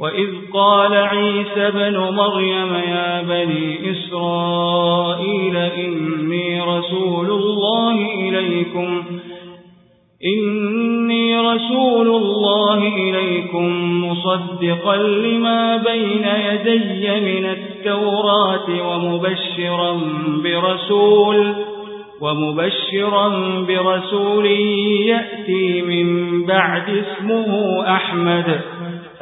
وإذ قال عيسى بن مريم يا بني إسرائيل إني رسول الله إليكم إني رسول الله إليكم مصدقا لما بين يدي من التوراة ومبشرا برسول ومبشرا برسول يأتي من بعد اسمه أحمد.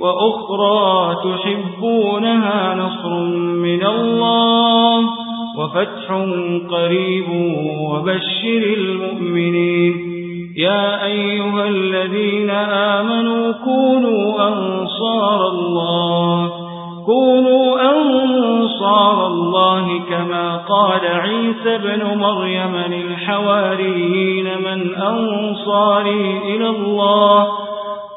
وأخرى تحبونها نصر من الله وفتح قريب وبشر المؤمنين. يا أيها الذين آمنوا كونوا أنصار الله كونوا أنصار الله كما قال عيسى بن مريم للحواريين من أنصاري إلى الله